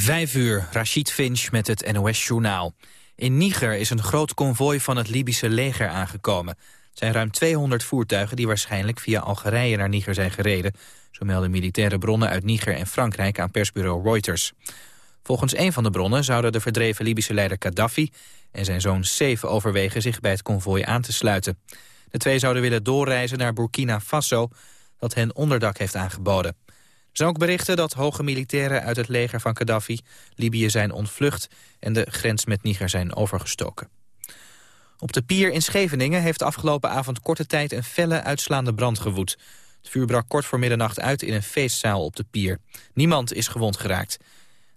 Vijf uur, Rashid Finch met het NOS-journaal. In Niger is een groot konvooi van het Libische leger aangekomen. Het zijn ruim 200 voertuigen die waarschijnlijk via Algerije naar Niger zijn gereden. Zo melden militaire bronnen uit Niger en Frankrijk aan persbureau Reuters. Volgens een van de bronnen zouden de verdreven Libische leider Gaddafi... en zijn zoon Saif overwegen zich bij het konvooi aan te sluiten. De twee zouden willen doorreizen naar Burkina Faso... dat hen onderdak heeft aangeboden zijn ook berichten dat hoge militairen uit het leger van Gaddafi Libië zijn ontvlucht en de grens met Niger zijn overgestoken. Op de pier in Scheveningen heeft afgelopen avond korte tijd een felle uitslaande brand gewoed. Het vuur brak kort voor middernacht uit in een feestzaal op de pier. Niemand is gewond geraakt.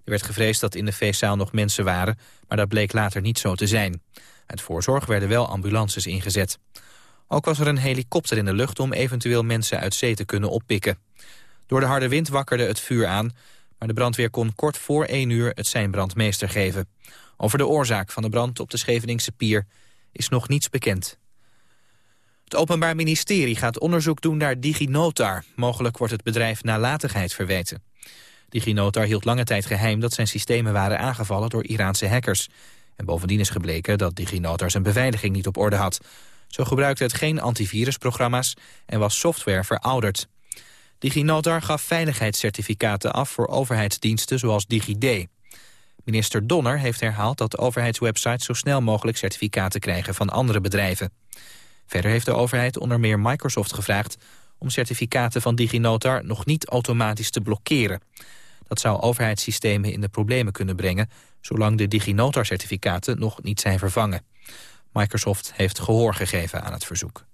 Er werd gevreesd dat in de feestzaal nog mensen waren, maar dat bleek later niet zo te zijn. Uit voorzorg werden wel ambulances ingezet. Ook was er een helikopter in de lucht om eventueel mensen uit zee te kunnen oppikken. Door de harde wind wakkerde het vuur aan, maar de brandweer kon kort voor 1 uur het zijn brandmeester geven. Over de oorzaak van de brand op de Scheveningse pier is nog niets bekend. Het Openbaar Ministerie gaat onderzoek doen naar DigiNotar. Mogelijk wordt het bedrijf nalatigheid verweten. DigiNotar hield lange tijd geheim dat zijn systemen waren aangevallen door Iraanse hackers. En bovendien is gebleken dat DigiNotar zijn beveiliging niet op orde had. Zo gebruikte het geen antivirusprogramma's en was software verouderd. DigiNotar gaf veiligheidscertificaten af voor overheidsdiensten zoals DigiD. Minister Donner heeft herhaald dat overheidswebsites zo snel mogelijk certificaten krijgen van andere bedrijven. Verder heeft de overheid onder meer Microsoft gevraagd om certificaten van DigiNotar nog niet automatisch te blokkeren. Dat zou overheidssystemen in de problemen kunnen brengen, zolang de DigiNotar-certificaten nog niet zijn vervangen. Microsoft heeft gehoor gegeven aan het verzoek.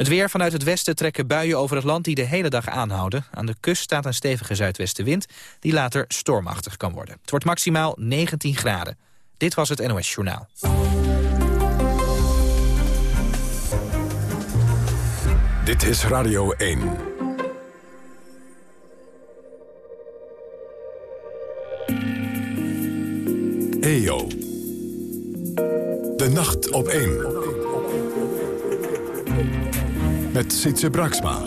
Het weer vanuit het westen trekken buien over het land die de hele dag aanhouden. Aan de kust staat een stevige zuidwestenwind die later stormachtig kan worden. Het wordt maximaal 19 graden. Dit was het NOS Journaal. Dit is Radio 1. EO. De nacht op 1 met Sietse Braksma.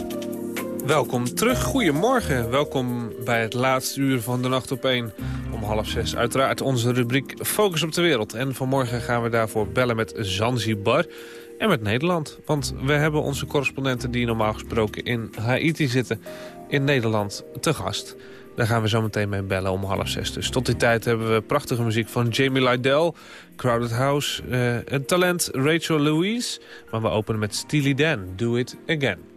Welkom terug, goedemorgen. Welkom bij het laatste uur van de Nacht op 1. Om half zes uiteraard onze rubriek Focus op de Wereld. En vanmorgen gaan we daarvoor bellen met Zanzibar en met Nederland. Want we hebben onze correspondenten die normaal gesproken in Haiti zitten... in Nederland te gast. Daar gaan we zo meteen mee bellen om half zes. Dus tot die tijd hebben we prachtige muziek van Jamie Lydell, Crowded House, uh, een talent Rachel Louise. Maar we openen met Steely Dan, Do It Again.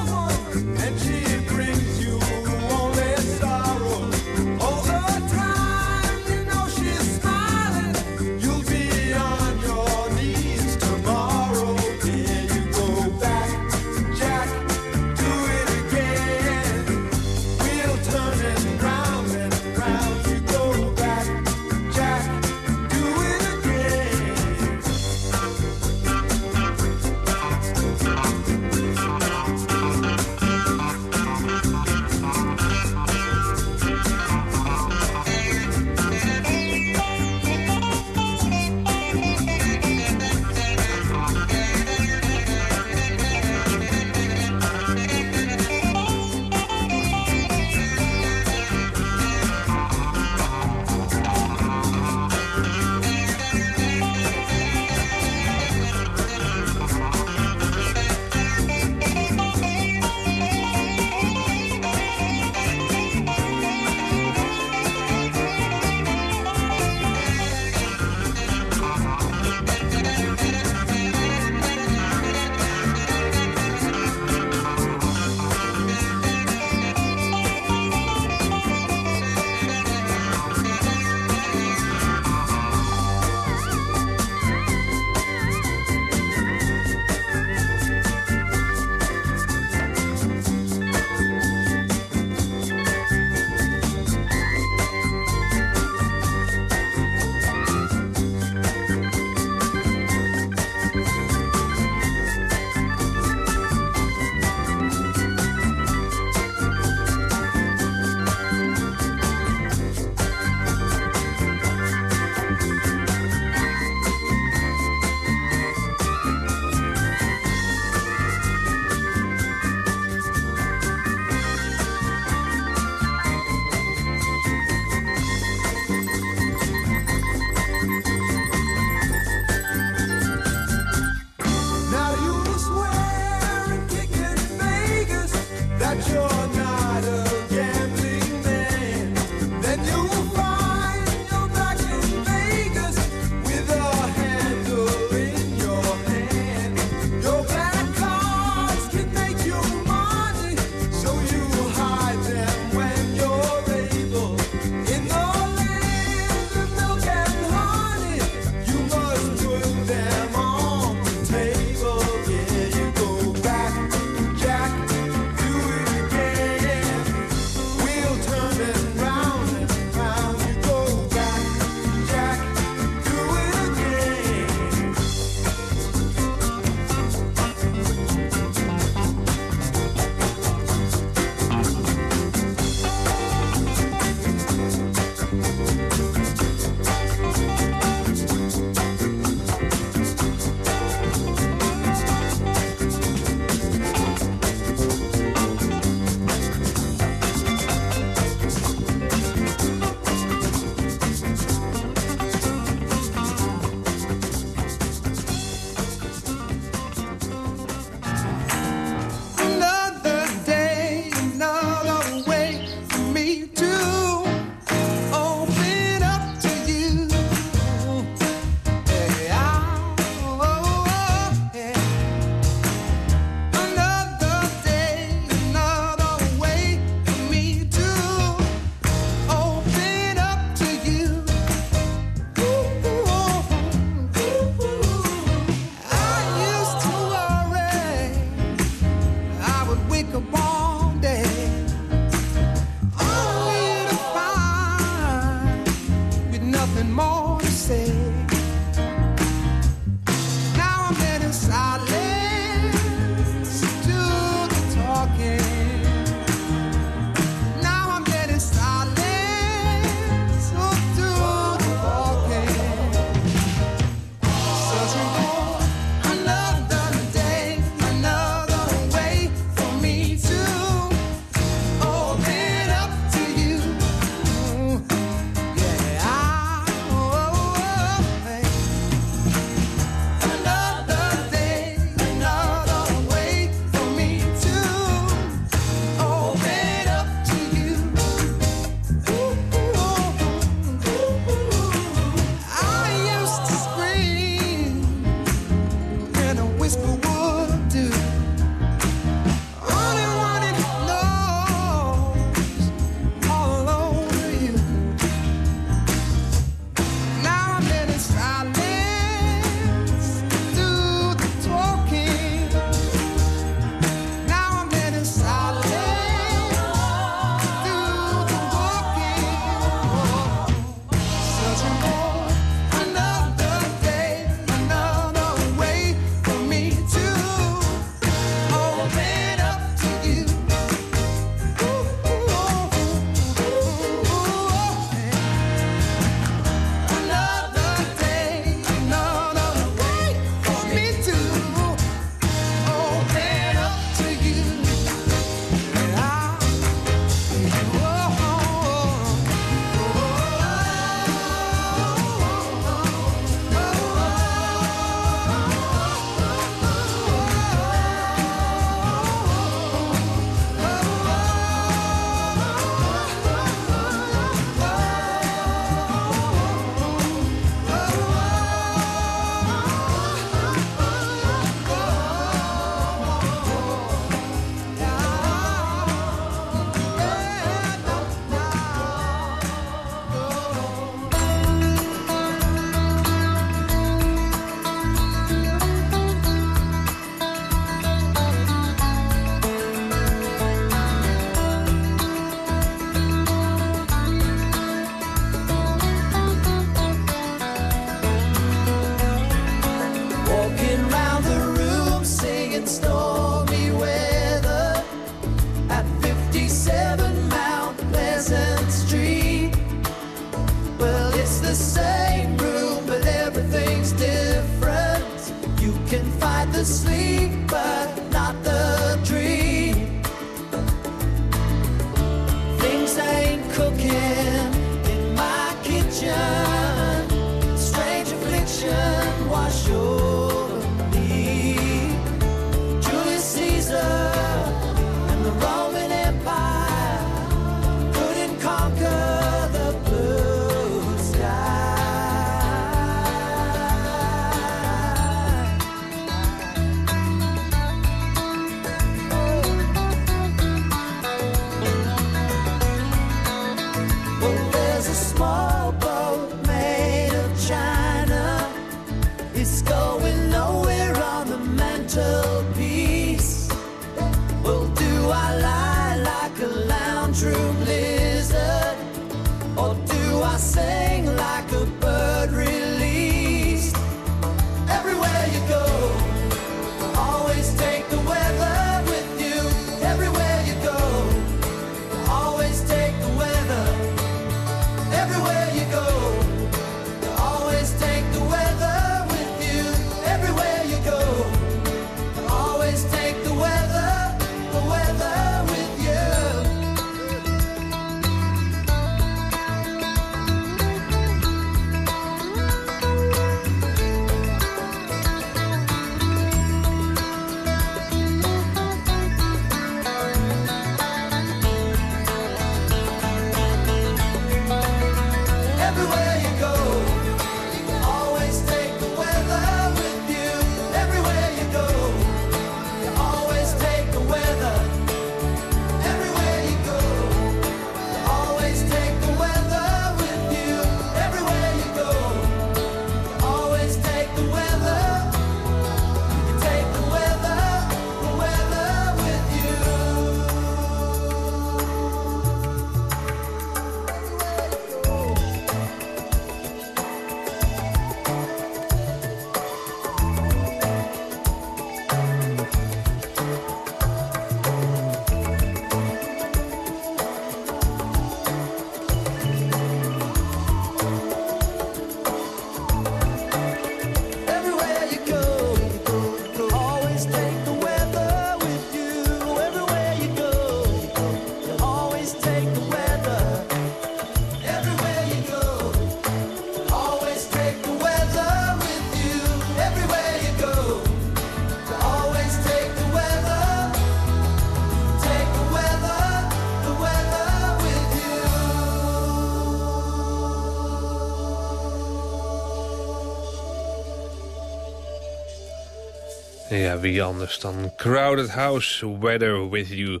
Ja, wie anders dan Crowded House, Weather With You.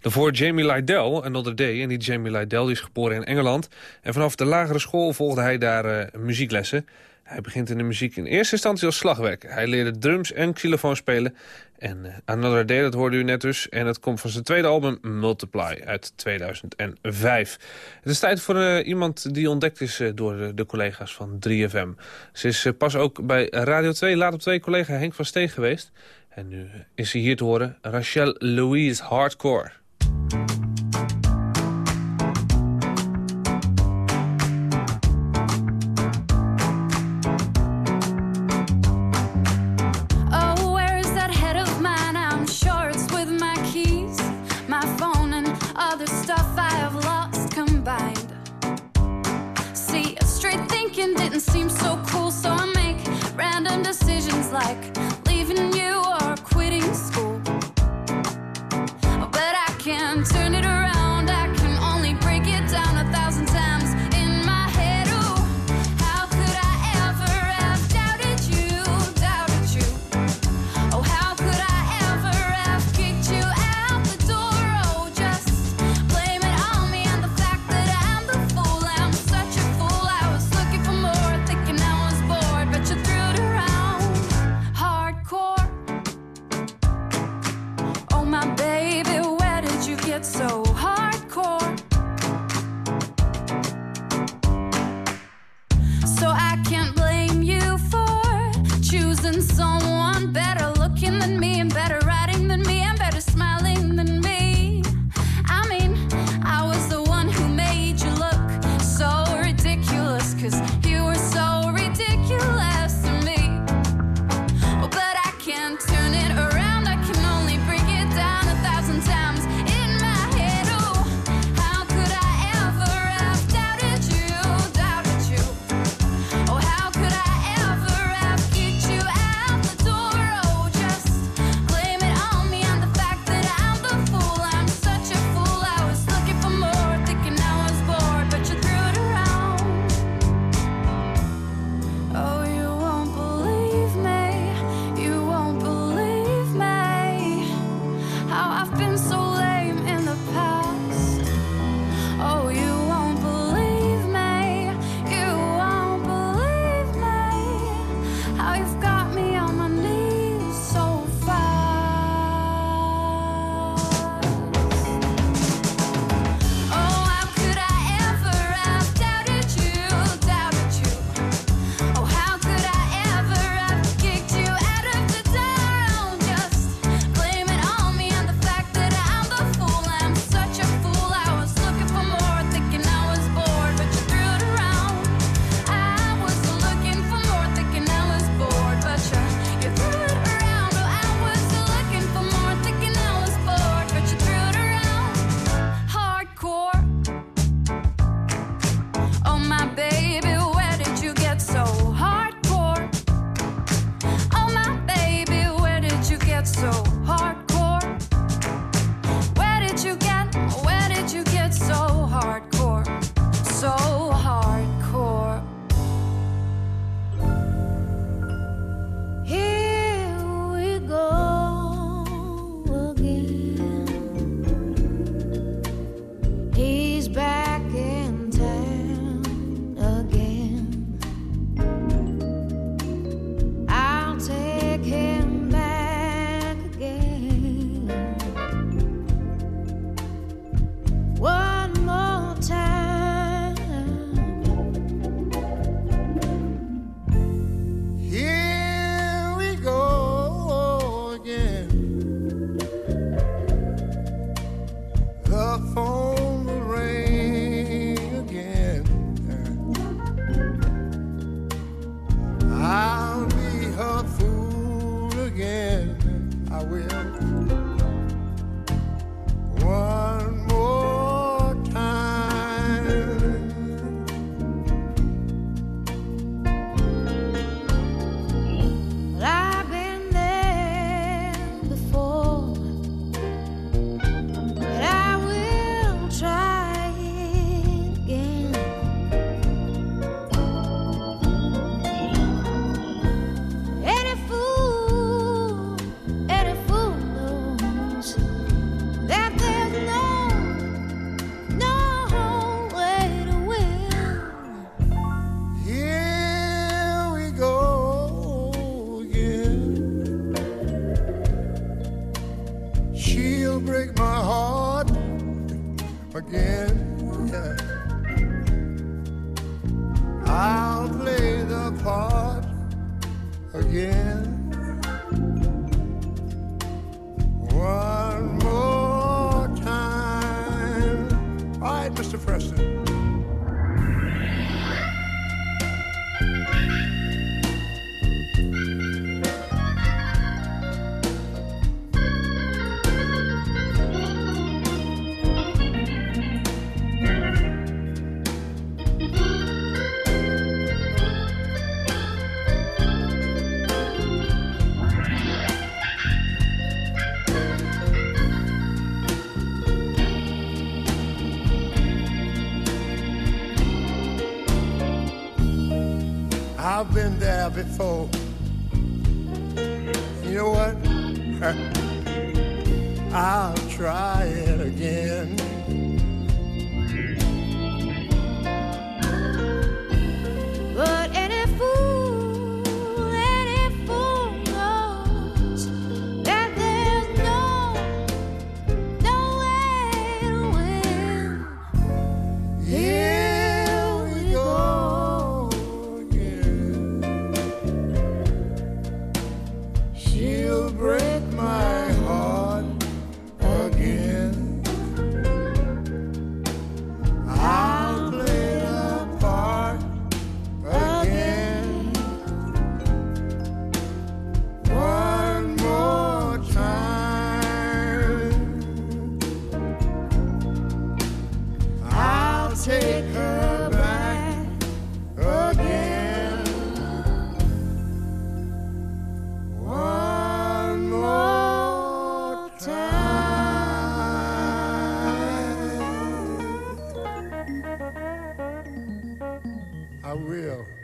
Daarvoor Jamie Lydell, Another Day. En die Jamie Lydell die is geboren in Engeland. En vanaf de lagere school volgde hij daar uh, muzieklessen. Hij begint in de muziek in eerste instantie als slagwerk. Hij leerde drums en xylofoon spelen. En uh, Another Day, dat hoorde u net dus. En het komt van zijn tweede album Multiply uit 2005. Het is tijd voor uh, iemand die ontdekt is uh, door de, collega's van 3FM. Ze is pas ook bij Radio 2, laat op 2 collega Henk van Steen geweest. En nu is ze hier te horen, Rachel Louise Hardcore. Mr. Preston. before. go.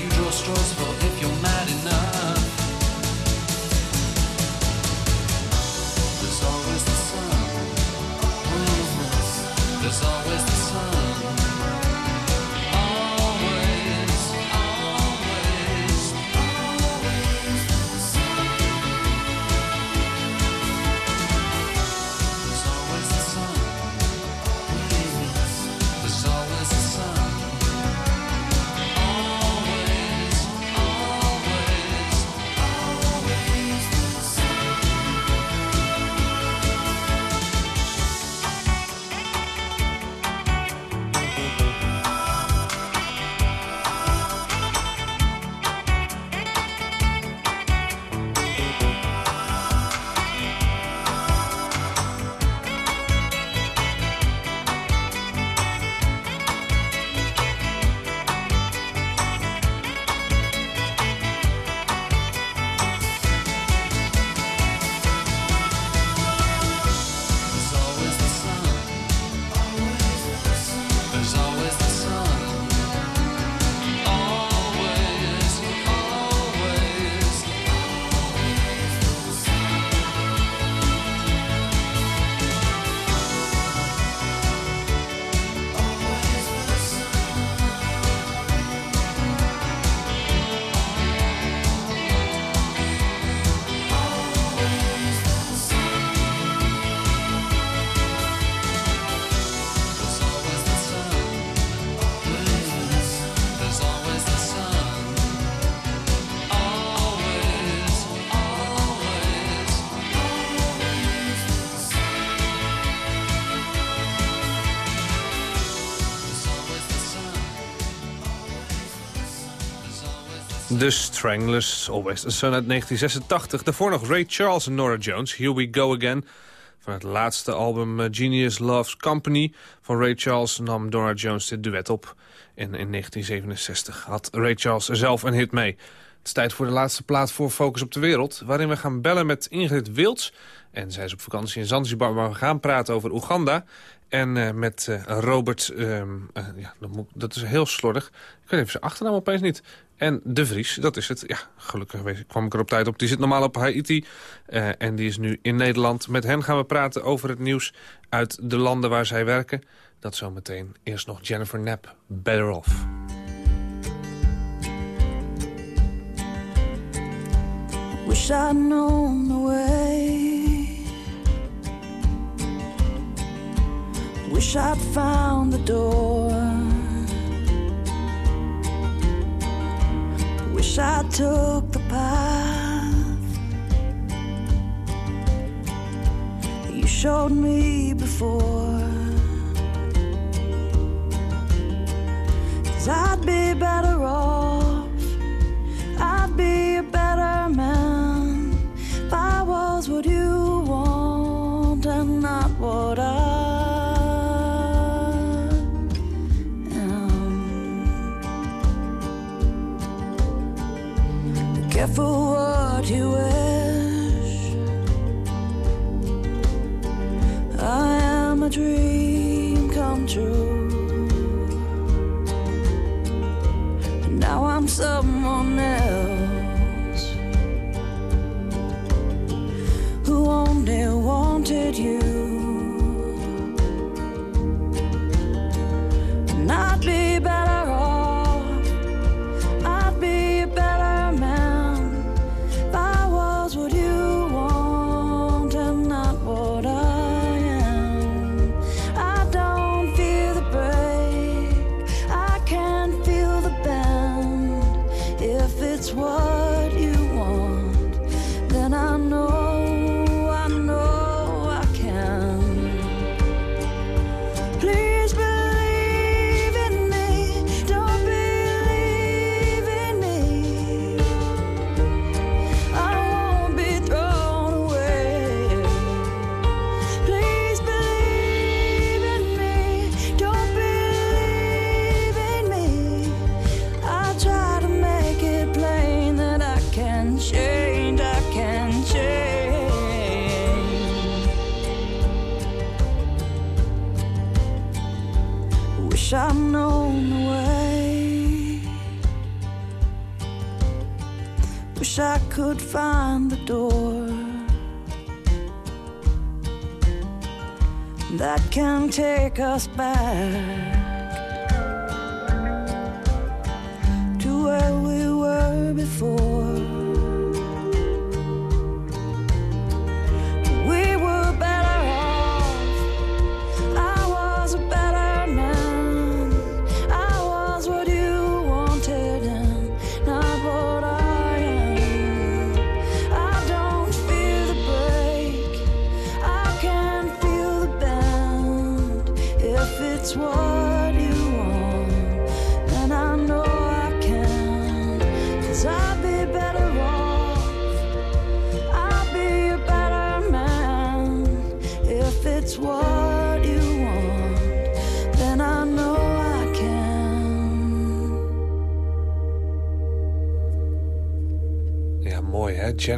you draw straws for if you're mad. The Stranglers, Always the Sun uit 1986. Daarvoor nog Ray Charles en Nora Jones, Here We Go Again. Van het laatste album eh, Genius Loves Company van Ray Charles nam Nora Jones dit duet op. En in 1967 had Ray Charles er zelf een hit mee. Het is tijd voor de laatste plaat voor Focus op de Wereld... waarin we gaan bellen met Ingrid Wilds. En zij is op vakantie in Zanzibar, maar we gaan praten over Oeganda. En eh, met eh, Robert, ehm, eh, ja, dat, moet, dat is heel slordig. Ik weet even zijn achternaam opeens niet. En De Vries, dat is het. Ja, gelukkig kwam ik er op tijd op. Die zit normaal op Haiti en die is nu in Nederland. Met hen gaan we praten over het nieuws uit de landen waar zij werken. Dat zometeen. Eerst nog Jennifer Knapp, Better Off. Wish I'd known the way. Wish I'd found the door. Wish I took the path you showed me before. Cause I'd be better off. I'd be a better man if I was what you want and not what I careful what you wish. I am a dream come true. Now I'm someone else who only wanted you. Take us back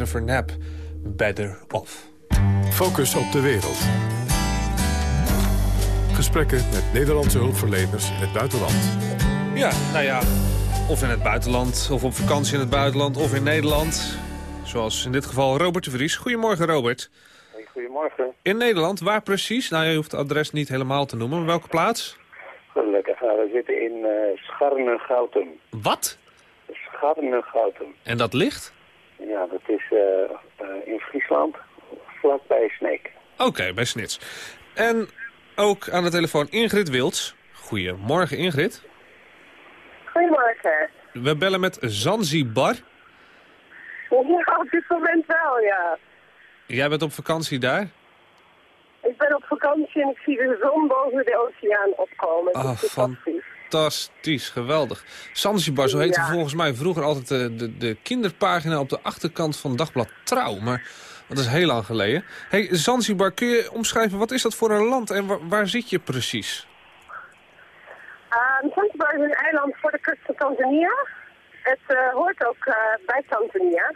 Jennifer Knapp, Better Off. Focus op de wereld. Gesprekken met Nederlandse hulpverleners in het buitenland. Ja, nou ja, of in het buitenland, of op vakantie in het buitenland, of in Nederland. Zoals in dit geval Robert de Vries. Goedemorgen Robert. Goedemorgen. In Nederland, waar precies? Nou, je hoeft het adres niet helemaal te noemen, maar welke plaats? Gelukkig. Nou, we zitten in uh, Scharnengoutum. Wat? Scharnengoutum. En dat ligt? Ja, dat is eh, eh, in Friesland, vlakbij Sneek. Oké, bij Snits. En ook aan de telefoon Ingrid Wilds. Goedemorgen Ingrid. Goedemorgen. We bellen met Zanzibar. Ja, op dit moment wel, ja. Jij bent op vakantie daar? Ik ben op vakantie en ik zie de zon boven de oceaan opkomen. Ah, van- fantastisch. Fantastisch, geweldig. Zanzibar, zo heette Ja. volgens mij vroeger altijd de, de, de kinderpagina op de achterkant van Dagblad Trouw. Maar dat is heel lang geleden. Hey, Zanzibar, kun je omschrijven, wat is dat voor een land en waar, waar zit je precies? Ehm, Zanzibar is een eiland voor de kust van Tanzania. Het eh, hoort ook eh, bij Tanzania.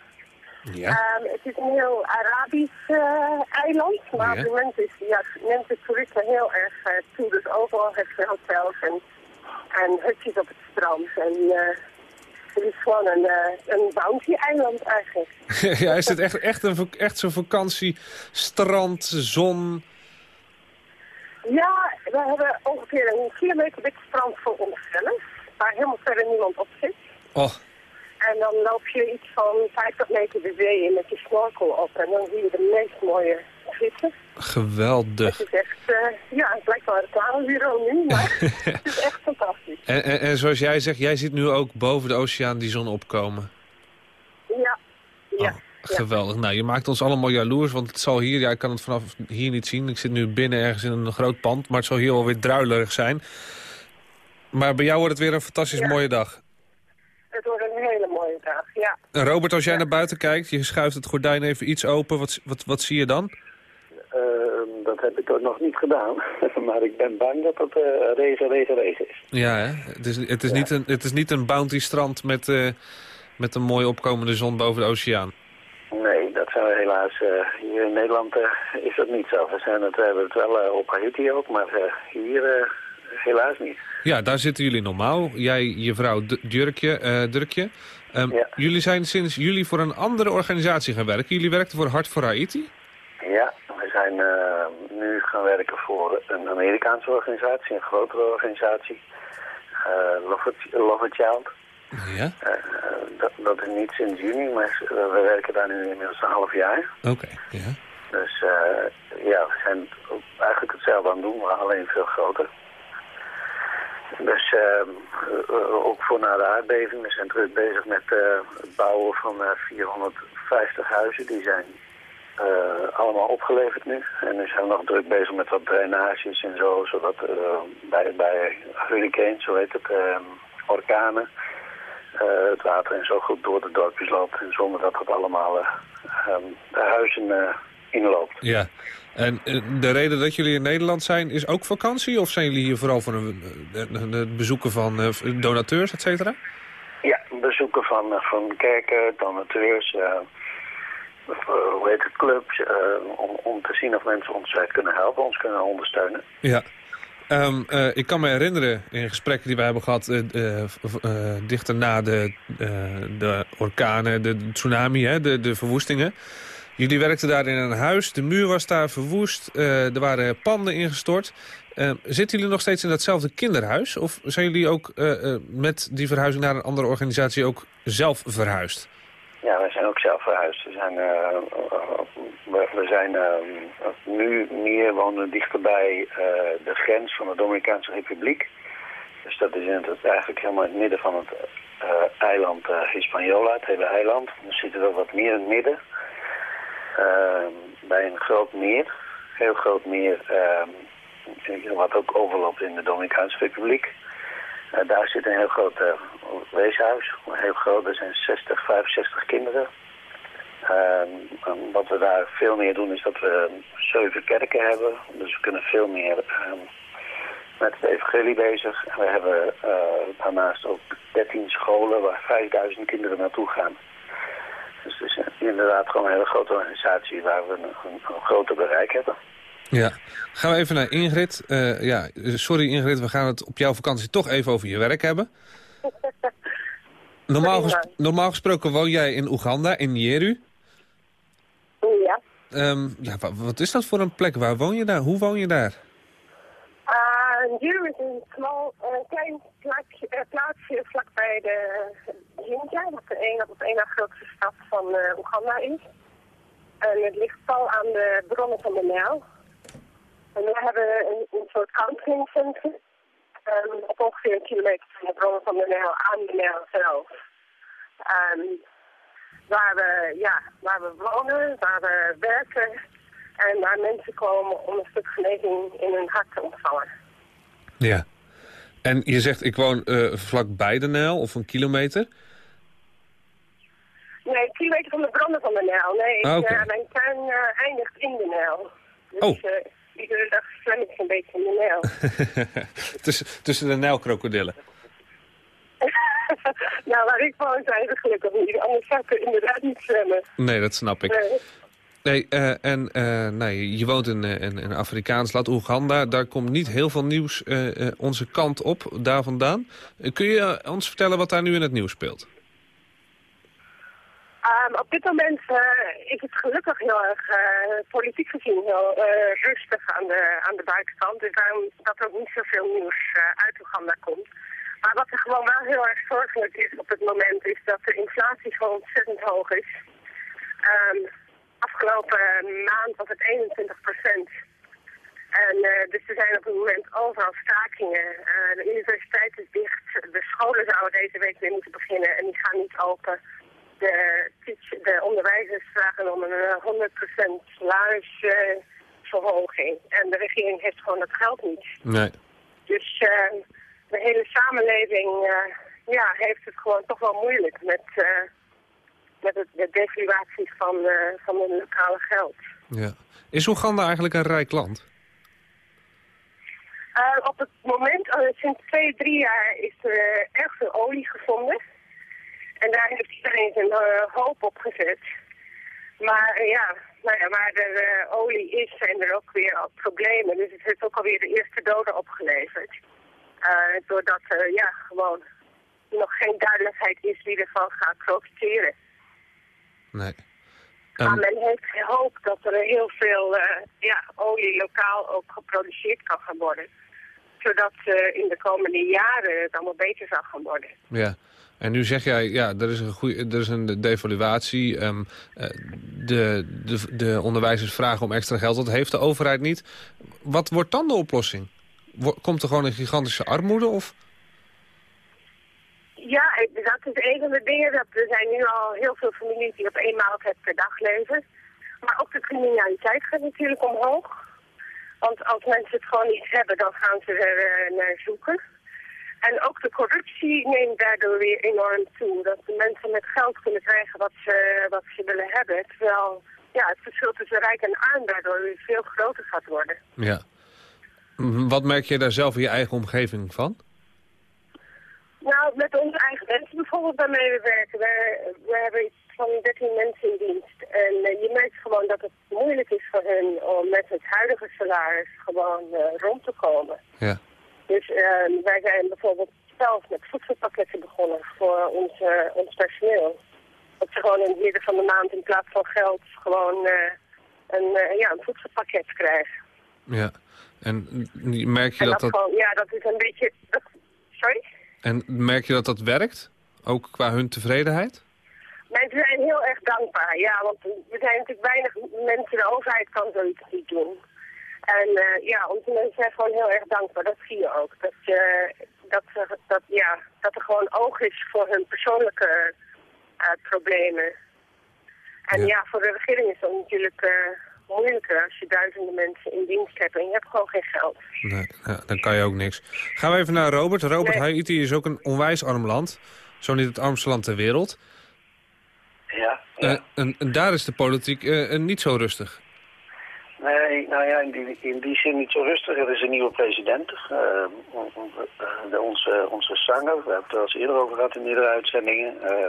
Ja. Ehm, het is een heel Arabisch eh, eiland, maar Ja. op het moment is, ja, neemt het toerisme heel erg eh, toe. Dus overal heb je hotels en, en hutjes op het strand. En eh, het is gewoon een, eh, een bounty-eiland eigenlijk. ja, is het echt, echt, een, echt zo'n vakantie, strand, zon? Ja, we hebben ongeveer een kilometer dik strand voor onszelf, waar helemaal verder niemand op zit. Oh, En dan loop je iets van 50 meter de zee in met je snorkel op en dan zie je de meest mooie geweldig. Het is echt, eh, ja, het lijkt wel een reclamebureau nu, maar het is echt fantastisch. En, en, en zoals jij zegt, jij ziet nu ook boven de oceaan die zon opkomen. Ja, ja. Oh, geweldig. Nou, je maakt ons allemaal jaloers, want het zal hier... Ja, ik kan het vanaf hier niet zien. Ik zit nu binnen ergens in een groot pand, maar het zal hier wel weer druilerig zijn. Maar bij jou wordt het weer een fantastisch Ja. mooie dag. Het wordt een hele mooie dag, ja. En Robert, als jij naar buiten kijkt, je schuift het gordijn even iets open. Wat, wat, wat zie je dan? Ehm, dat heb ik ook nog niet gedaan. maar ik ben bang dat het eh, regen, regen, regen is. Ja, hè? Het is, het is, niet, een, het is niet een bounty strand met, eh, met een mooi opkomende zon boven de oceaan. Nee, dat zijn we helaas. eh, hier in Nederland is dat niet zo. We, zijn het, we hebben het wel op Haiti ook, maar hier helaas niet. Ja, daar zitten jullie normaal. Jij, je vrouw D- Durkje. eh, Durkje. Ehm, Ja. Jullie zijn sinds juli voor een andere organisatie gaan werken. Jullie werkten voor Hart voor Haiti? Ja, zijn eh, nu gaan werken voor een Amerikaanse organisatie, een grotere organisatie. eh Love, It, Love It Child. Ja. Eh, dat, dat is niet sinds juni, maar we werken daar nu inmiddels een half jaar. Oké. Ja. Dus ja, we zijn eigenlijk hetzelfde aan het doen, maar alleen veel groter. Dus eh, eh, ook voor na de aardbeving, we zijn druk bezig met het bouwen van eh, 450 huizen. Die zijn eh, allemaal opgeleverd nu. En nu zijn we nog druk bezig met wat drainages en zo, zodat eh, bij, bij hurricanes, zo heet het, eh, orkanen, eh, het water en zo goed door de dorpjes loopt. En zonder dat het allemaal ehm, de huizen inloopt. Ja. En de reden dat jullie in Nederland zijn, is ook vakantie? Of zijn jullie hier vooral voor een, het bezoeken van donateurs, et cetera? Ja, bezoeken van, van kerken, donateurs, hoe heet het, clubs, eh, om, om te zien of mensen ons eh, kunnen helpen, ons kunnen ondersteunen. Ja. Ehm, eh, ik kan me herinneren in gesprekken die we hebben gehad... eh, eh, eh, dichter na de, eh, de orkanen, de tsunami, hè, de, de verwoestingen. Jullie werkten daar in een huis, de muur was daar verwoest, eh, er waren panden ingestort. Eh, zitten jullie nog steeds in datzelfde kinderhuis? Of zijn jullie ook eh, eh, met die verhuizing naar een andere organisatie ook zelf verhuisd? Ja, wij zijn ook zelf verhuisd. We zijn, eh, we, we zijn eh, nu meer wonen dichterbij eh, de grens van de Dominicaanse Republiek. Dus dat is in het, eigenlijk helemaal in het midden van het eiland Hispaniola, het hele eiland. Dan zitten we wat meer in het midden. eh, bij een groot meer, heel groot meer, eh, wat ook overloopt in de Dominicaanse Republiek. Eh, daar zit een heel groot eh, weeshuis. Heel groot, er zijn 60, 65 kinderen. Ehm, wat we daar veel meer doen is dat we zeven kerken hebben. Dus we kunnen veel meer ehm, met het evangelie bezig. We hebben eh, daarnaast ook 13 scholen waar 5000 kinderen naartoe gaan. Dus het is inderdaad gewoon een hele grote organisatie waar we een, een, een groter bereik hebben. Ja. Gaan we even naar Ingrid. Eh, ja, sorry Ingrid, we gaan het op jouw vakantie toch even over je werk hebben. Normaal, ges- normaal gesproken woon jij in Oeganda, in Nyeru. Ja. Ehm, ja, wa- wat is dat voor een plek? Waar woon je daar? Hoe woon je daar? Uh, hier is een smal, een klein plaatsje, eh, plaatsje vlakbij de Jinja, wat de een, het één na grootste stad van eh, Oeganda is. En het ligt pal aan de bronnen van de Nijl. En we hebben een, een soort counseling-centrum ehm, op ongeveer een kilometer van de bronnen van de Nijl aan de Nijl zelf. Ehm, waar, we, ja, waar we wonen, waar we werken en waar mensen komen om een stuk genezing in hun hart te ontvangen. Ja. En je zegt, ik woon eh vlakbij de Nijl of een kilometer. Nee, een kilometer van de branden van de Nijl. Nee, ik, Ah, eh, mijn tuin eh, eindigt in de Nijl. Dus Oh. Eh, iedere dag zwem ik een beetje in de Nijl. tussen, tussen de Nijlkrokodillen. nou, waar ik woon zijn ze gelukkig niet. Anders zou ik er inderdaad niet zwemmen. Nee, dat snap ik. Nee. Nee, eh, en eh, nee, je woont in, eh, een Afrikaans land, Oeganda. Daar komt niet heel veel nieuws eh, eh, onze kant op, daar vandaan. Eh, kun je ons vertellen wat daar nu in het nieuws speelt? Ehm, op dit moment eh, is het gelukkig heel erg eh, politiek gezien heel eh, rustig aan de, aan de buitenkant. Dus daarom dat er ook niet zoveel nieuws uit Oeganda komt. Maar wat er gewoon wel heel erg zorgelijk is op het moment is dat de inflatie gewoon ontzettend hoog is. Ehm, afgelopen maand was het 21 procent. En dus er zijn op het moment overal stakingen. De universiteit is dicht. De scholen zouden deze week weer moeten beginnen en die gaan niet open. De, de onderwijzers vragen om een eh, 100% salarisverhoging. en de regering heeft gewoon dat geld niet. Nee. Dus eh, de hele samenleving eh, ja, heeft het gewoon toch wel moeilijk met, eh, met het, de devaluatie van, eh, van het lokale geld. Ja. Is Oeganda eigenlijk een rijk land? Eh, op het moment, eh, sinds twee, drie jaar, is er eh, erg veel olie gevonden. En daar heeft iedereen zijn eh, hoop op gezet. Maar eh, ja, nou ja, waar er olie is, zijn er ook weer al problemen. Dus het heeft ook alweer de eerste doden opgeleverd. Eh, doordat er ja, gewoon nog geen duidelijkheid is wie ervan gaat profiteren. Nee. Maar Ehm, men heeft gehoopt dat er heel veel ja, olie lokaal ook geproduceerd kan gaan worden. Zodat in de komende jaren het allemaal beter zal gaan worden. ja. En nu zeg jij, ja, er is een, goeie, er is een devaluatie. ehm, eh, de, de, de onderwijzers vragen om extra geld. Dat heeft de overheid niet. Wat wordt dan de oplossing? Komt er gewoon een gigantische armoede? Of? Ja, dat is een van de dingen. Dat er zijn nu al heel veel families die op één maaltijd per dag leven. Maar ook de criminaliteit gaat natuurlijk omhoog. Want als mensen het gewoon niet hebben, dan gaan ze er eh, naar zoeken. En ook de corruptie neemt daardoor weer enorm toe. Dat de mensen met geld kunnen krijgen wat ze, wat ze willen hebben. Terwijl ja, het verschil tussen rijk en arm daardoor weer veel groter gaat worden. Ja. Wat merk je daar zelf in je eigen omgeving van? Nou, met onze eigen mensen bijvoorbeeld waarmee we werken. We, we hebben iets van 13 mensen in dienst. En eh, je merkt gewoon dat het moeilijk is voor hen om met het huidige salaris gewoon eh, rond te komen. Ja. Dus eh, wij zijn bijvoorbeeld zelf met voedselpakketten begonnen voor ons, eh, ons personeel. Dat ze gewoon in het midden van de maand in plaats van geld gewoon eh, een, eh, ja, een voedselpakket krijgen. Ja. En merk je En dat dat, dat, gewoon, ja, dat is een beetje... Dat, sorry? en merk je dat dat werkt? Ook qua hun tevredenheid? Mensen zijn heel erg dankbaar, ja, want er zijn natuurlijk weinig mensen, de overheid kan zoiets niet doen. En eh, ja, onze mensen zijn gewoon heel erg dankbaar, dat zie je ook. Dat, je dat, er- dat, ja, dat er gewoon oog is voor hun persoonlijke eh, problemen. En Ja. ja. voor de regering is dat natuurlijk eh, moeilijker als je duizenden mensen in dienst hebt en je hebt gewoon geen geld. Nee, ja, dan kan je ook niks. Gaan we even naar Robert. Robert, Nee. Haiti is ook een onwijs arm land. Zo niet het armste land ter wereld. Ja, Eh, en, en daar is de politiek eh, eh, niet zo rustig. Nee, nou ja, in die, in die zin niet zo rustig. Er is een nieuwe president. eh, eh, de- onze, onze zanger, we hebben het er al eerder over gehad in eerdere uitzendingen. Uh,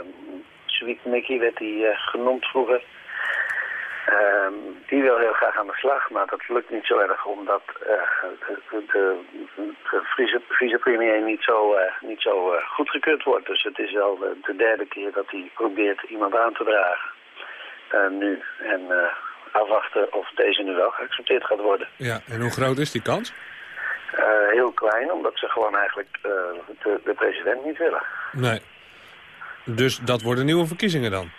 Sweet Mickey werd die genoemd vroeger. Ehm, die wil heel graag aan de slag, maar dat lukt niet zo erg omdat de, de, de Friese, vicepremier niet zo, niet zo goedgekeurd wordt. Dus het is al de, de derde keer dat hij probeert iemand aan te dragen. Nu. En afwachten of deze nu wel geaccepteerd gaat worden. Ja, en hoe groot is die kans? Eh, heel klein, omdat ze gewoon eigenlijk eh, de, de president niet willen. Nee. Dus dat worden nieuwe verkiezingen dan?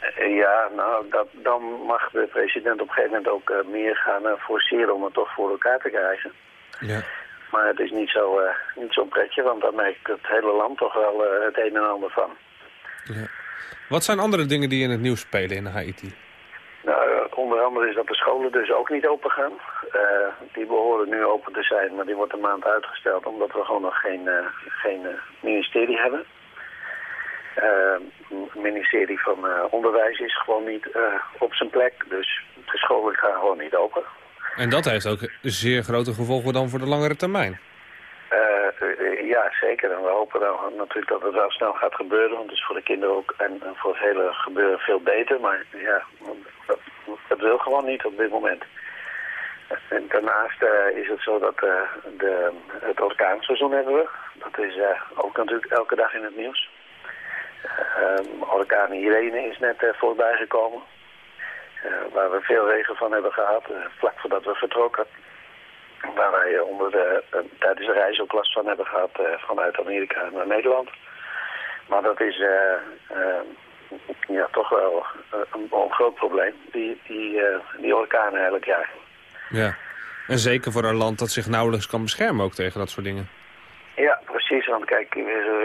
Eh, ja, nou, dat, dan mag de president op een gegeven moment ook meer gaan forceren om het toch voor elkaar te krijgen. Ja. Maar het is niet zo, eh, niet zo'n pretje, want dan merkt het hele land toch wel het een en ander van. ja. Wat zijn andere dingen die in het nieuws spelen in Haiti? Onder andere is dat de scholen dus ook niet open gaan. eh, die behoren nu open te zijn, maar die wordt een maand uitgesteld omdat we gewoon nog geen, eh, geen eh, ministerie hebben. Het ministerie van Onderwijs is gewoon niet op zijn plek, dus de scholen gaan gewoon niet open. En dat heeft ook zeer grote gevolgen dan voor de langere termijn. Eh, ja, zeker. En we hopen dan natuurlijk dat het wel snel gaat gebeuren. Want het is voor de kinderen ook en, en voor het hele gebeuren veel beter. Maar ja, dat, wil gewoon niet op dit moment. En daarnaast eh, is het zo dat eh, de, het orkaanseizoen hebben we. Dat is eh, ook natuurlijk elke dag in het nieuws. Uh, orkaan Irene is net voorbij gekomen. Waar we veel regen van hebben gehad, vlak voordat we vertrokken. Waar wij onder de, tijdens de reis ook last van hebben gehad vanuit Amerika naar Nederland. Maar dat is ja, toch wel een, een, groot probleem, die, die, die orkanen elk jaar. Ja, en zeker voor een land dat zich nauwelijks kan beschermen ook tegen dat soort dingen. Ja, precies. Want kijk,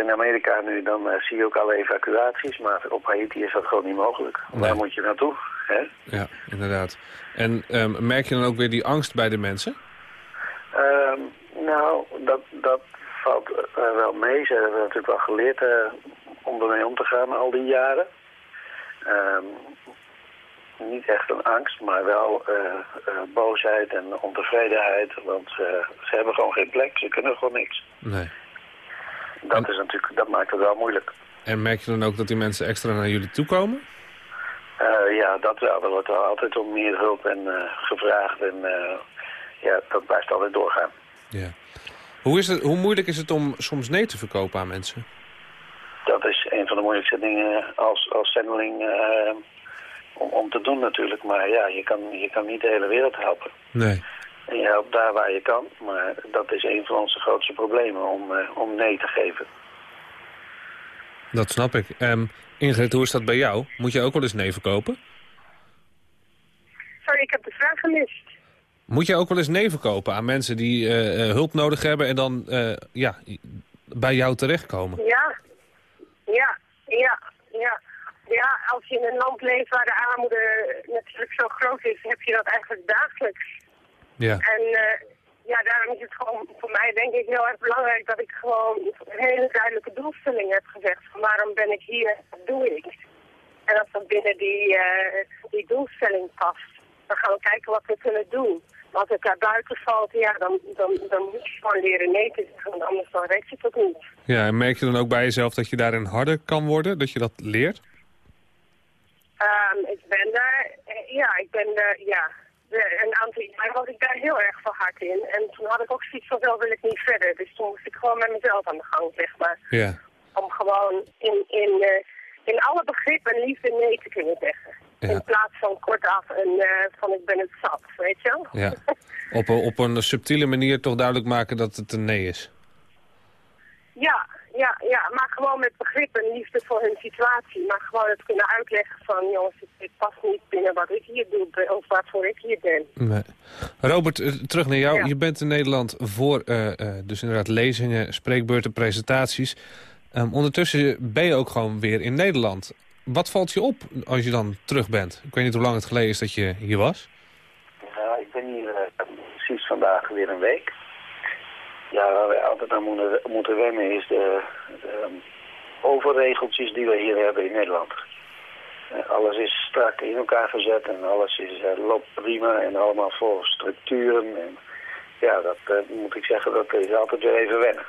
in Amerika nu, dan uh, zie je ook alle evacuaties. Maar op Haiti is dat gewoon niet mogelijk. Nee. Waar moet je naartoe? Hè? Ja, inderdaad. En um, merk je dan ook weer die angst bij de mensen? Um, nou, dat, dat valt uh, wel mee. Ze hebben natuurlijk wel geleerd uh, om ermee om te gaan al die jaren. Um, niet echt een angst, maar wel boosheid en ontevredenheid. Want ze hebben gewoon geen plek, ze kunnen gewoon niks. Nee. Dat, en, is natuurlijk, dat maakt het wel moeilijk. En merk je dan ook dat die mensen extra naar jullie toe komen? Uh, ja, dat wel. Er wordt wel altijd om meer hulp en, uh, gevraagd. En uh, ja, dat blijft altijd doorgaan. Ja. Hoe, is het, hoe moeilijk is het om soms nee te verkopen aan mensen? Een van de moeilijkste dingen als, als zendeling om, om te doen natuurlijk. Maar ja, je kan, je kan niet de hele wereld helpen. Nee. En je helpt daar waar je kan. Maar dat is een van onze grootste problemen om, om nee te geven. Dat snap ik. Um, Ingrid, hoe is dat bij jou? Moet je ook wel eens nee verkopen? Sorry, ik heb de vraag gemist. Moet je ook wel eens nee verkopen aan mensen die uh, hulp nodig hebben... en dan uh, ja, bij jou terechtkomen? Ja, ja, ja, ja. Ja, als je in een land leeft waar de armoede natuurlijk zo groot is... heb je dat eigenlijk dagelijks. Ja. En... Uh, ja, daarom is het gewoon voor mij denk ik heel erg belangrijk dat ik gewoon een hele duidelijke doelstelling heb gezegd. Van waarom ben ik hier, wat doe ik? En als dat binnen die, uh, die doelstelling past, dan gaan we kijken wat we kunnen doen. Als het daar buiten valt, ja, dan, dan, dan moet je gewoon leren nee te zeggen, want anders dan red je het ook niet. Ja, en merk je dan ook bij jezelf dat je daarin harder kan worden, dat je dat leert? Um, ik ben daar, ja, ik ben daar, ja, een aantal jaar was ik daar heel erg van hard in. En toen had ik ook zoiets van, wel wil ik niet verder. Dus toen moest ik gewoon met mezelf aan de gang, zeg maar. Ja. Om gewoon in, in, uh, in alle begrip en liefde nee te kunnen zeggen. Ja. In plaats van kortaf een uh, van ik ben het zat, weet je wel? Ja. op, op een subtiele manier toch duidelijk maken dat het een nee is. Ja, ja, ja, maar gewoon met begrip en liefde voor hun situatie. Maar gewoon het kunnen uitleggen van, jongens, dit past niet binnen wat ik hier doe of waarvoor ik hier ben. Nee. Robert, terug naar jou. Ja. Je bent in Nederland voor uh, uh, dus inderdaad lezingen, spreekbeurten, presentaties. Um, ondertussen ben je ook gewoon weer in Nederland. Wat valt je op als je dan terug bent? Ik weet niet hoe lang het geleden is dat je hier was. Nou, ik ben hier uh, precies vandaag weer een week. Ja, waar we altijd aan moeten, moeten wennen is de, de um, overregeltjes die we hier hebben in Nederland. Uh, alles is strak in elkaar gezet en alles is, uh, loopt prima en allemaal vol structuren. En, ja, dat uh, moet ik zeggen, dat is altijd weer even wennen.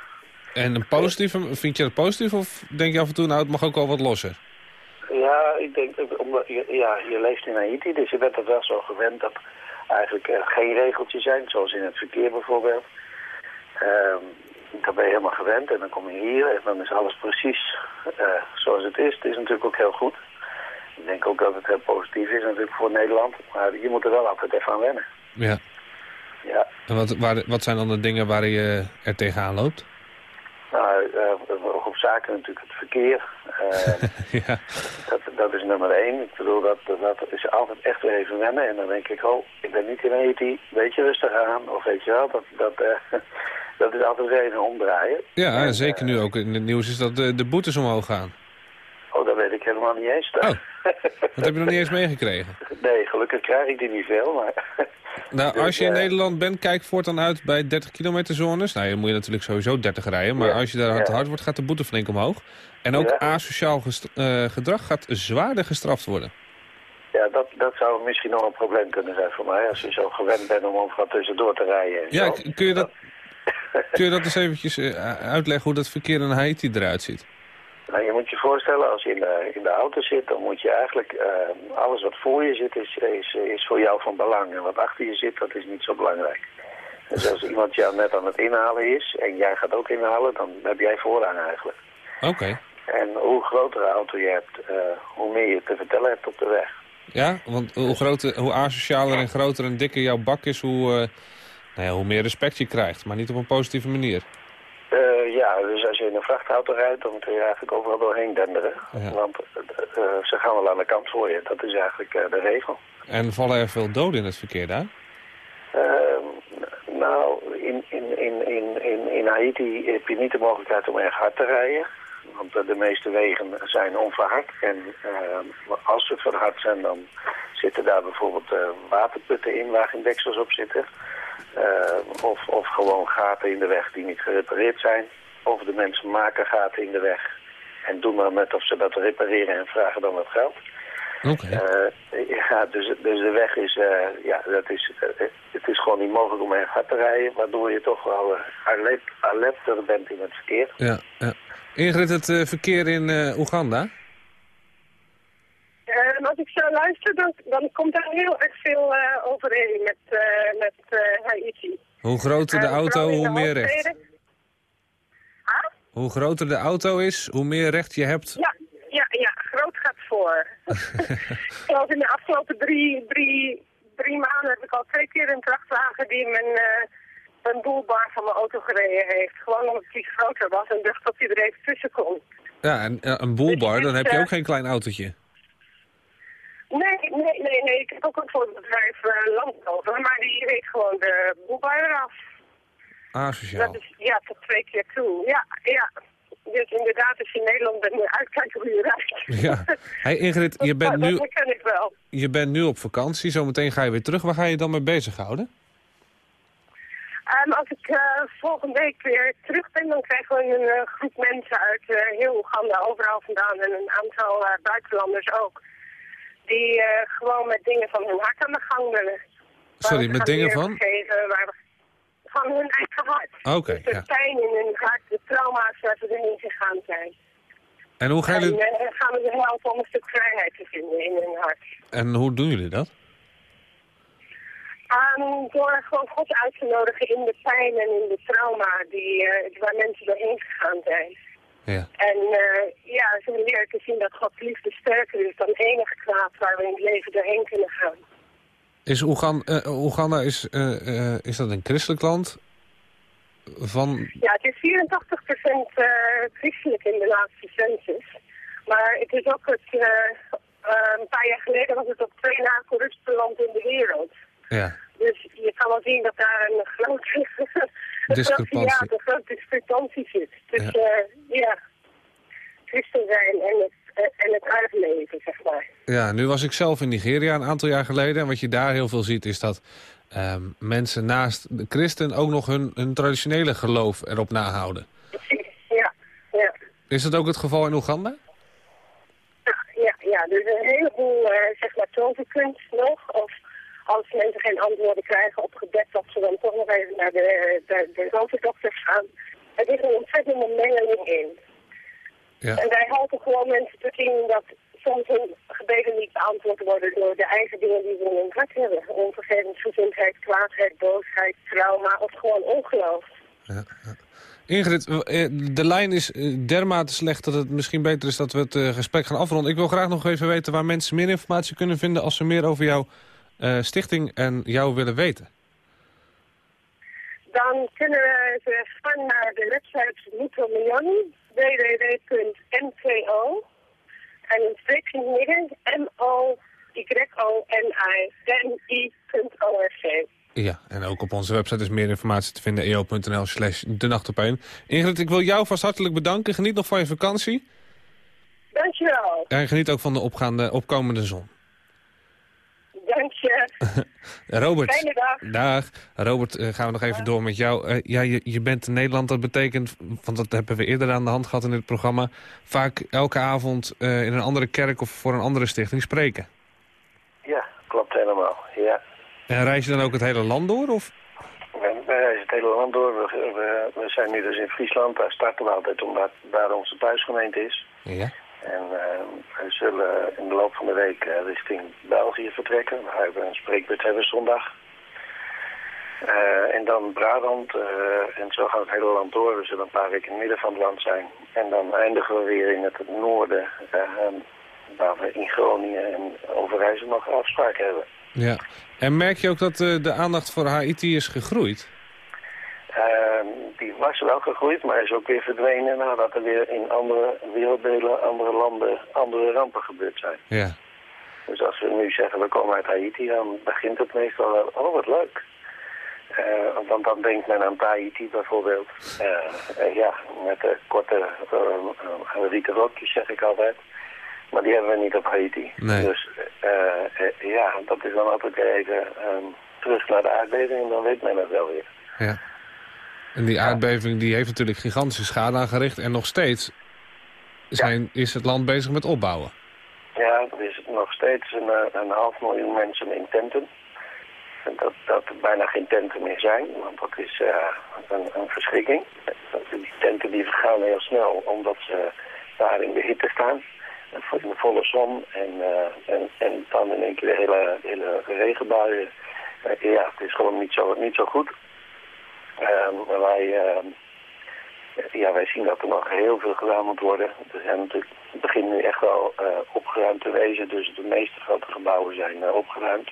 En een positieve, vind je dat positief of denk je af en toe, nou het mag ook wel wat losser? Ja, ik denk, omdat, ja, je leeft in Haiti, dus je bent er wel zo gewend dat eigenlijk geen regeltjes zijn, zoals in het verkeer bijvoorbeeld. Um, dan ben je helemaal gewend en dan kom je hier en dan is alles precies uh, zoals het is. Het is natuurlijk ook heel goed. Ik denk ook dat het heel positief is natuurlijk voor Nederland. Maar je moet er wel altijd even aan wennen. Ja. ja. En wat, waar, wat zijn dan de dingen waar je er tegenaan loopt? Nou, uh, hoofdzakelijk natuurlijk het verkeer. Uh, ja. dat, dat is nummer één. Ik bedoel, dat, dat is altijd echt weer even wennen. En dan denk ik, oh, ik ben niet in Haiti, weet je rustig aan. Of weet je wel, dat, dat, uh, dat is altijd weer even omdraaien. Ja, en, zeker nu ook in het nieuws is dat de, de boetes omhoog gaan. Oh, dat weet ik helemaal niet eens. Oh, dat heb je nog niet eens meegekregen? Nee, gelukkig krijg ik die niet veel, maar... Nou, Dus, als je in eh, Nederland bent, kijk voortaan uit bij 30 kilometer zones. Nou, dan moet je natuurlijk sowieso 30 rijden. Maar Ja, als je daar hard, ja. hard wordt, gaat de boete flink omhoog. En ook Ja. asociaal eh, gedrag gaat zwaarder gestraft worden. Ja, dat, dat zou misschien nog een probleem kunnen zijn voor mij. Als je zo gewend bent om overal tussendoor te rijden. en Ja, kun je dat, kun je dat eens eventjes eh, uitleggen hoe dat verkeer in Haiti eruit ziet? Nou, je moet je voorstellen, als je in de, in de auto zit, dan moet je eigenlijk... eh, alles wat voor je zit, is, is, is voor jou van belang. En wat achter je zit, dat is niet zo belangrijk. Dus als iemand jou net aan het inhalen is, en jij gaat ook inhalen, dan heb jij voorrang eigenlijk. Oké. En hoe grotere auto je hebt, eh, hoe meer je te vertellen hebt op de weg. Ja, want hoe, groter, hoe asocialer en groter en dikker jouw bak is, hoe, eh, nou ja, hoe meer respect je krijgt. Maar niet op een positieve manier. Ja, dus als je in een vrachtauto rijdt, dan kun je eigenlijk overal doorheen denderen. Ja. Want eh, ze gaan wel aan de kant voor je. Dat is eigenlijk eh, de regel. En vallen er veel doden in het verkeer daar? Ehm, nou, in, in, in, in, in, in Haiti heb je niet de mogelijkheid om erg hard te rijden. Want eh, de meeste wegen zijn onverhard. En ehm, als ze verhard zijn, dan zitten daar bijvoorbeeld waterputten in waar geen deksels op zitten. Ehm, of, of gewoon gaten in de weg die niet gerepareerd zijn. Of de mensen maken gaten in de weg en doen maar net of ze dat repareren en vragen dan wat geld. Oké. Eh, ja, dus, dus de weg is, eh, ja, dat is, eh, het is gewoon niet mogelijk om erg hard te rijden, waardoor je toch wel uh, alert, alerter bent in het verkeer. Ja, ja. Ingrid, het verkeer in eh, Oeganda? Eh, en als ik zo luister, dan, dan komt er heel erg veel eh, overeen met, eh, met eh, Haiti. Hoe groter de auto, hoe de meer recht. Hoe groter de auto is, hoe meer recht je hebt. Ja, ja, ja, groot gaat voor. ik geloof in de afgelopen drie, drie, drie maanden heb ik al twee keer een vrachtwagen die mijn, eh mijn boelbar van mijn auto gereden heeft. Gewoon omdat hij groter was en dacht dat hij er even tussen kon. Ja, en eh, een boelbar, Dus dan heb je is, ook geen klein autootje. Nee, nee, nee, nee. Ik heb ook een voor het bedrijf uh, maar die reed gewoon de boelbar eraf. Asociaal. Dat is ja, tot twee keer toe. Ja, ja. Dus inderdaad, als je in Nederland bent, moet je uitkijken hoe je rijdt. Ja. Hey Ingrid, je bent, nu, dat ken ik wel. je bent nu op vakantie, zometeen ga je weer terug. Waar ga je dan mee bezighouden? En als ik uh, volgende week weer terug ben, dan krijgen we een uh, groep mensen uit uh, heel Oeganda, overal vandaan en een aantal buitenlanders ook. Die gewoon met dingen van hun hart aan de gang willen. Sorry, met dingen van? Waar we, van hun eigen hart. Oké, okay, dus ja. pijn in hun hart, de trauma's waar ze erin gegaan zijn. En hoe gaan jullie... En gaan we ze helpen om een stuk vrijheid te vinden in hun hart. En hoe doen jullie dat? Um, door gewoon God uit te nodigen in de pijn en in de trauma die, uh, waar mensen doorheen gegaan zijn. Ja. En uh, ja, ze leren te zien dat Gods liefde sterker is dan enig kwaad waar we in het leven doorheen kunnen gaan. Is Oeganda, uh, Oeganda is, is dat een christelijk land? Van... Ja, het is 84% christelijk in de laatste census. Maar het is ook het, een paar jaar geleden was het op twee na corruptste land in de wereld. Ja. Dus je kan wel zien dat daar een grote, discrepantie. Ja, een grote discrepantie zit. Ja, uh, ja. christen zijn en het, en het uitleven, zeg maar. Ja, nu was ik zelf in Nigeria een aantal jaar geleden. En wat je daar heel veel ziet is dat um, mensen naast de christen ook nog hun, hun traditionele geloof erop nahouden. Ja, ja. Is dat ook het geval in Oeganda? Ja, ja, ja. dus een heleboel, uh, zeg maar, toverkunst nog. Of als mensen geen antwoorden krijgen op gebed, dat ze dan toch nog even naar de, de, de roverdokters gaan. Er is een ontzettende mengeling in. Ja. En wij helpen gewoon mensen te zien dat soms hun gebeden niet beantwoord worden door de eigen dingen die ze in hun hart hebben. Onvergevensgezindheid, kwaadheid, boosheid, trauma of gewoon ongeloof. Ja, ja. Ingrid, de lijn is dermate slecht dat het misschien beter is dat we het gesprek gaan afronden. Ik wil graag nog even weten waar mensen meer informatie kunnen vinden als ze meer over jouw uh, stichting en jou willen weten. Dan kunnen ze gaan naar de website Mutomillion, www.mto en een streepje midden M-O-Y-O-N-I-N-I.org. Ja, en ook op onze website is meer informatie te vinden, eo.nl slash de nacht. Ingrid, ik wil jou vast hartelijk bedanken. Geniet nog van je vakantie. Dankjewel. En geniet ook van de opgaande, opkomende zon. Robert. Fijne dag. Dag. Robert, eh, gaan we nog even door met jou. Eh, ja, je, je bent in Nederland, dat betekent, want dat hebben we eerder aan de hand gehad in dit programma, vaak elke avond eh, in een andere kerk of voor een andere stichting spreken. Ja, klopt helemaal. Ja. En reis je dan ook het hele land door? Of? Wij wij reizen het hele land door. We, we, we zijn nu dus in Friesland. Daar starten we altijd omdat daar onze thuisgemeente is. Ja. En eh, we zullen in de loop van de week eh, richting België vertrekken. Waar we een spreekbeurt hebben zondag. Eh, en dan Brabant. en zo gaan we het hele land door. We zullen een paar weken in het midden van het land zijn. En dan eindigen we weer in het noorden. eh, waar we in Groningen en Overijssel nog afspraken hebben. ja. En merk je ook dat de aandacht voor Haiti is gegroeid? Ehm, die was wel gegroeid, maar is ook weer verdwenen nadat er weer in andere werelddelen, andere landen, andere rampen gebeurd zijn. Ja. Dus als we nu zeggen we komen uit Haiti, dan begint het meestal wel, oh wat leuk. Eh, want dan denkt men aan Tahiti bijvoorbeeld. Eh, eh, ja, met de korte uh, rieten rokjes zeg ik altijd. Maar die hebben we niet op Haiti. Nee. Dus ja, dat is dan altijd even ehm, terug naar de aardbeving en dan weet men het wel weer. ja. En die aardbeving die heeft natuurlijk gigantische schade aangericht. En nog steeds zijn, is het land bezig met opbouwen. Ja, er is nog steeds een, eh, een half miljoen mensen in tenten. En dat, dat er bijna geen tenten meer zijn, want dat is eh, een, een verschrikking. Die tenten die vergaan heel snel, omdat ze daar in de hitte staan. In de volle zon en, eh, en, en dan in één keer de hele, hele regenbuien. Ja, het is gewoon niet zo, niet zo goed. Maar wij, ehm, ja, wij zien dat er nog heel veel gedaan moet worden. Er zijn natuurlijk, het begint nu echt wel eh, opgeruimd te wezen, dus de meeste grote gebouwen zijn eh, opgeruimd.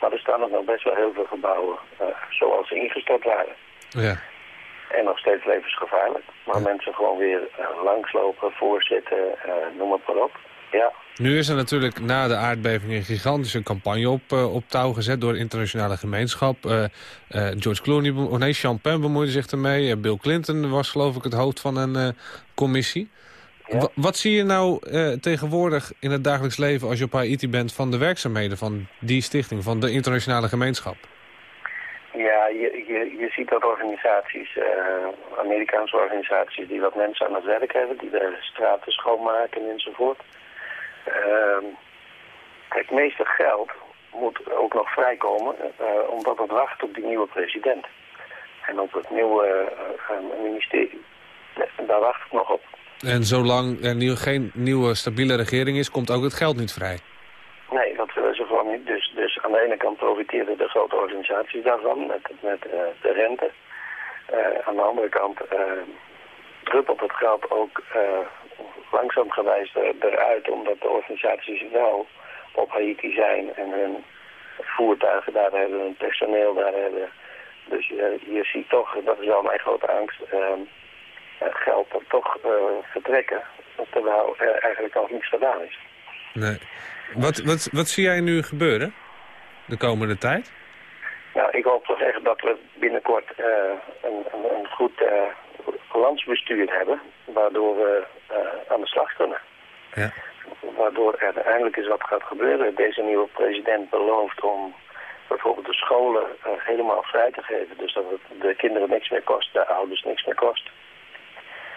Maar er staan nog best wel heel veel gebouwen eh, zoals ze ingestort waren. Ja. En nog steeds levensgevaarlijk. Maar mensen gewoon weer langslopen, voorzitten, noem het maar op. Ja, Nu is er natuurlijk na de aardbeving een gigantische campagne op, eh, op touw gezet door de internationale gemeenschap. Eh, eh, George Clooney, oh nee, Penn bemoeide zich ermee. Bill Clinton was geloof ik het hoofd van een commissie. Ja. Wat zie je nou tegenwoordig in het dagelijks leven als je op Haiti bent van de werkzaamheden van die stichting, van de internationale gemeenschap? Ja, je, je, je ziet dat organisaties, Amerikaanse organisaties, die wat mensen aan het werk hebben, die de straten schoonmaken enzovoort. Ehm het meeste geld moet ook nog vrijkomen, eh, omdat het wacht op die nieuwe president. En op het nieuwe eh, eh, ministerie. Daar wacht het nog op. En zolang er nieuw, geen nieuwe stabiele regering is, komt ook het geld niet vrij. Nee, dat willen ze gewoon niet. Dus, dus aan de ene kant profiteren de grote organisaties daarvan met, met de rente. Aan de andere kant eh, druppelt het geld ook uh, langzaam gewijs er, eruit, omdat de organisaties wel op Haiti zijn en hun voertuigen daar hebben, hun personeel daar hebben. Dus je, je ziet toch, dat is wel mijn grote angst, uh, geld dat toch vertrekken, terwijl er eigenlijk nog niets gedaan is. Nee. Wat, wat, wat zie jij nu gebeuren de komende tijd? Nou, ik hoop toch echt dat we binnenkort uh, een, een, een, goed uh, landsbestuur hebben, waardoor we uh, aan de slag kunnen. Ja. Waardoor er eindelijk eens wat gaat gebeuren. Deze nieuwe president belooft om bijvoorbeeld de scholen uh, helemaal vrij te geven. Dus dat het de kinderen niks meer kost, de ouders niks meer kost.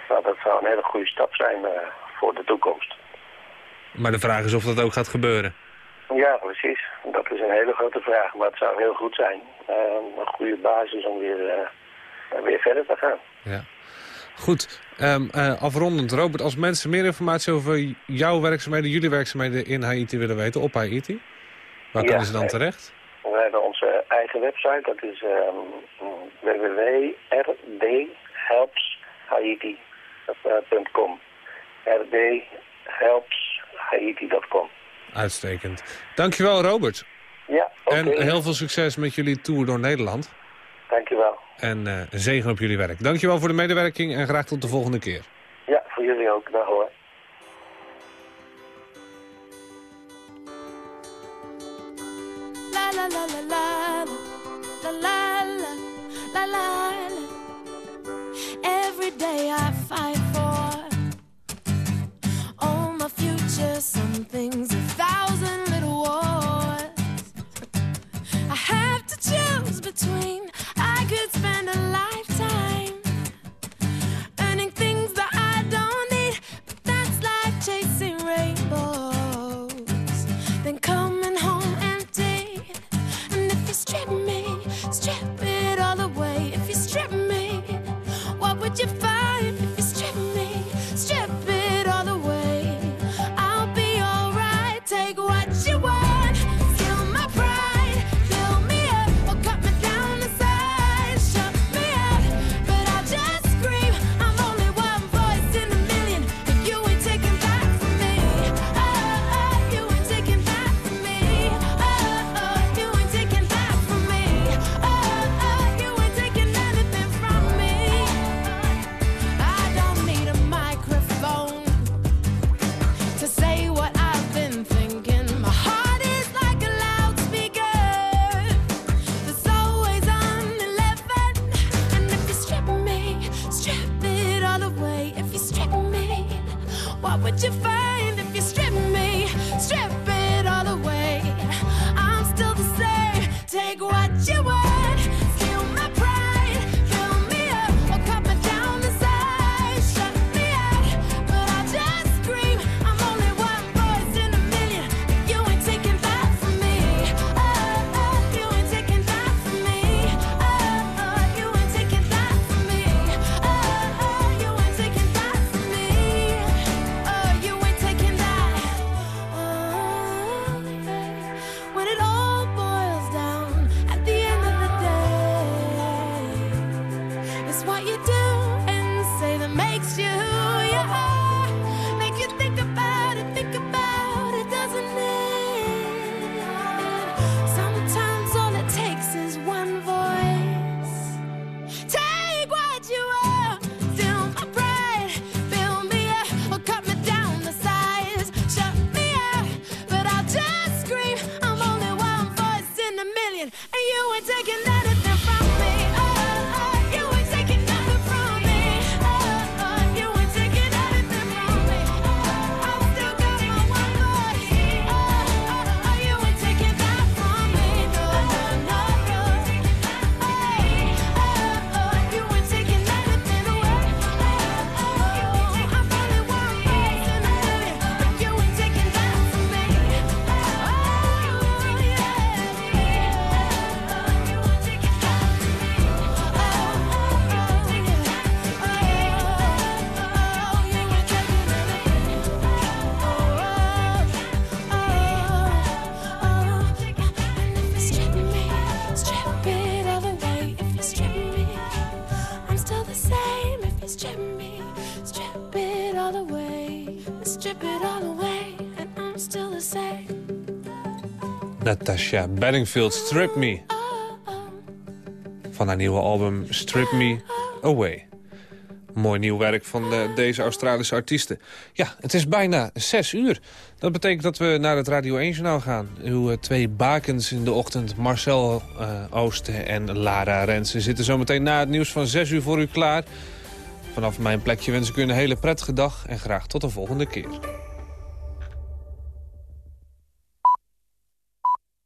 Nou, dat zou een hele goede stap zijn uh, voor de toekomst. Maar de vraag is of dat ook gaat gebeuren. Ja, precies. Dat is een hele grote vraag. Maar het zou heel goed zijn. Uh, een goede basis om weer, uh, weer verder te gaan. Ja. Goed. Um, uh, afrondend, Robert, als mensen meer informatie over jouw werkzaamheden, jullie werkzaamheden in Haiti willen weten, op Haiti, waar ja, kunnen ze dan terecht? We hebben onze eigen website, dat is um, www.rdhelpshaiti.com. rdhelpshaiti.com. Uitstekend. Dankjewel, Robert. Ja, okay. En heel veel succes met jullie tour door Nederland. Dankjewel. En uh, zegen op jullie werk. Dankjewel voor de medewerking en graag tot de volgende keer. Ja, voor jullie ook. Dag hoor. La la la la la la la la la la la. Every day I fight for all my future. Some things Ja, Bedingfield Strip Me. Van haar nieuwe album Strip Me Away. Mooi nieuw werk van eh, deze Australische artiesten. Ja, het is bijna zes uur. Dat betekent dat we naar het Radio 1-journaal gaan. Uw eh, twee bakens in de ochtend, Marcel eh, Oosten en Lara Rensen... zitten zometeen na het nieuws van zes uur voor u klaar. Vanaf mijn plekje wens ik u een hele prettige dag en graag tot de volgende keer.